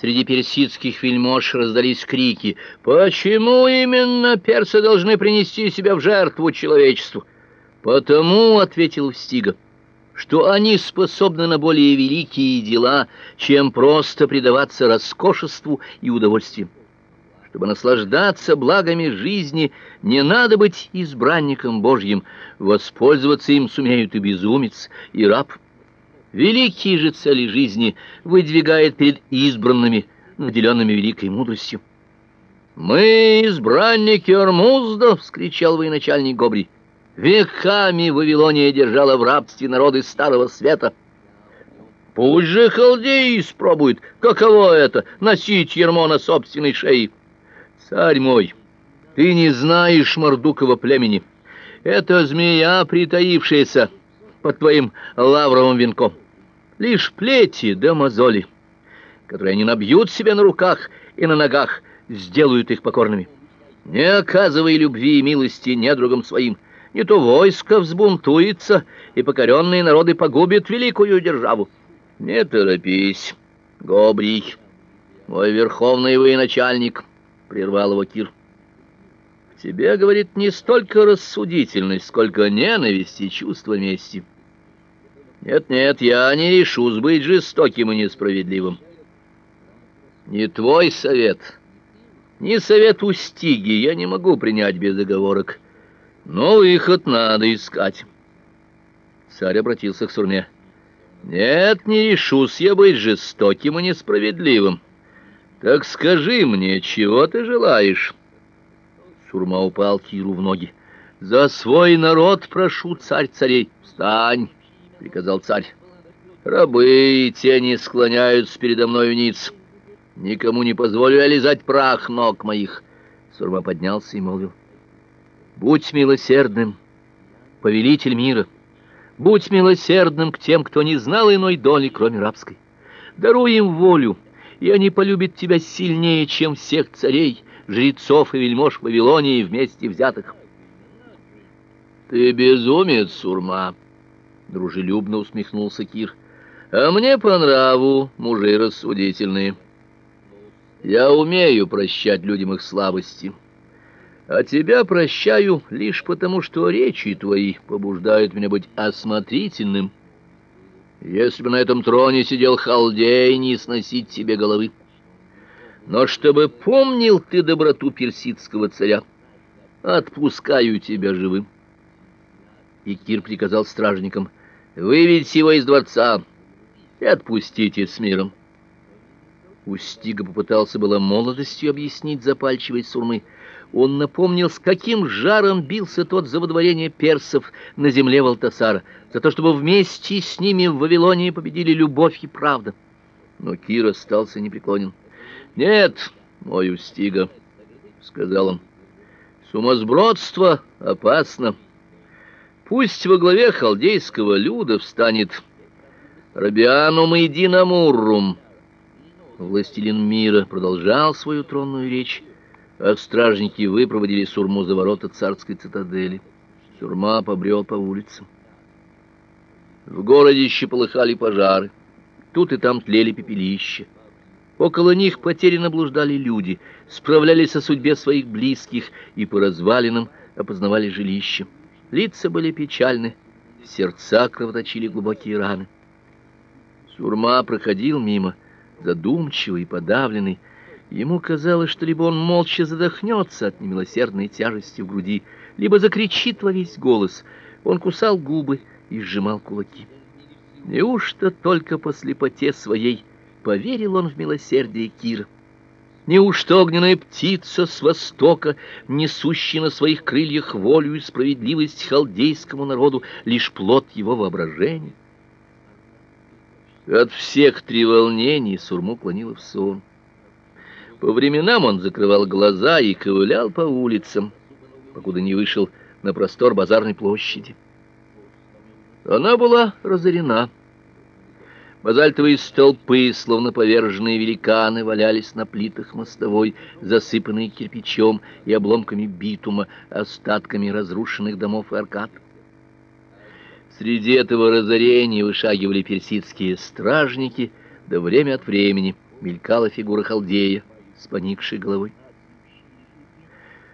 Среди персидских вельмож раздались крики: "Почему именно персы должны принести себя в жертву человечеству?" "Потому", ответил Стига, "что они способны на более великие дела, чем просто предаваться роскошеству и удовольствиям. Чтобы наслаждаться благами жизни, не надо быть избранником Божьим, воспользоваться им сумеют и безумец, и раб". Великие же цели жизни выдвигает перед избранными, наделенными великой мудростью. «Мы избранники Ормузда!» — вскричал военачальник Гобри. «Веками Вавилония держала в рабстве народы Старого Света. Пусть же халдеи испробуют, каково это — носить ермо на собственной шее. Царь мой, ты не знаешь Мордукова племени. Это змея, притаившаяся под твоим лавровым венком лишь плети да мозоли, которые они набьют себе на руках и на ногах, сделают их покорными. Не оказывай любви и милости недругам своим, не то войско взбунтуется, и покоренные народы погубят великую державу. Не торопись, Гобрий, мой верховный военачальник, прервал его Кир. Тебе, говорит, не столько рассудительность, сколько ненависть и чувство мести. Нет-нет, я не решусь быть жестоким и несправедливым. Не твой совет, ни совет Устиги я не могу принять без оговорок. Но выход надо искать. Царь обратился к Сурме. Нет, не решусь я быть жестоким и несправедливым. Так скажи мне, чего ты желаешь? Сурма упал Киру в ноги. За свой народ прошу, царь царей, встань приказал царь. Рабы и те не склоняются передо мною ниц. Никому не позволю я лизать прах ног моих. Сурма поднялся и молвил: Будь милосердным, повелитель мира. Будь милосердным к тем, кто не знал иной доли, кроме рабской. Даруй им волю, и они полюбят тебя сильнее, чем всех царей, жрецов и вельмож Вавилонии вместе взятых. Ты безумец, Сурма дружелюбно усмехнулся Кир. А мне по нраву мужи рассудительные. Я умею прощать людям их слабости. А тебя прощаю лишь потому, что речи твои побуждают меня быть осмотрительным. Если бы на этом троне сидел халдей, не сносить тебе головы. Но чтобы помнил ты доброту персидского царя, отпускаю тебя живым. И Кир приказал стражникам Выведите его из дворца и отпустите с миром. Устига попытался было молодостью объяснить запальчивой сурмы. Он напомнил, с каким жаром бился тот за водворение персов на земле Валтасара, за то, чтобы вместе с ними в Вавилонии победили любовь и правда. Но Кир остался непреклонен. «Нет, мой Устига», — сказал он, — «сумасбродство опасно». Пусть во главе халдейского люда встанет Рабианум и Динамуррум. Властелин мира продолжал свою тронную речь, а стражники выпроводили Сурму за ворота царской цитадели. Сурма побрел по улицам. В городе еще полыхали пожары. Тут и там тлели пепелища. Около них потерянно блуждали люди, справлялись о судьбе своих близких и по развалинам опознавали жилища. Лица были печальны, сердца кровоточили глубокие раны. Сурма проходил мимо, задумчивый и подавленный. Ему казалось, что либо он молча задохнется от немилосердной тяжести в груди, либо закричит во весь голос. Он кусал губы и сжимал кулаки. Неужто только по слепоте своей поверил он в милосердие Кира? Неужто огненная птица с востока, несущая на своих крыльях волю и справедливость халдейскому народу, лишь плод его воображения? От всех треволнений Сурму клонило в сон. По временам он закрывал глаза и ковылял по улицам, покуда не вышел на простор базарной площади. Она была разорена. Базальтовые столпы, словно поверженные великаны, валялись на плитах мостовой, засыпанные кирпичом и обломками битума, остатками разрушенных домов и аркад. Среди этого разорения вышагивали персидские стражники, да время от времени мелькала фигура халдея с поникшей головой.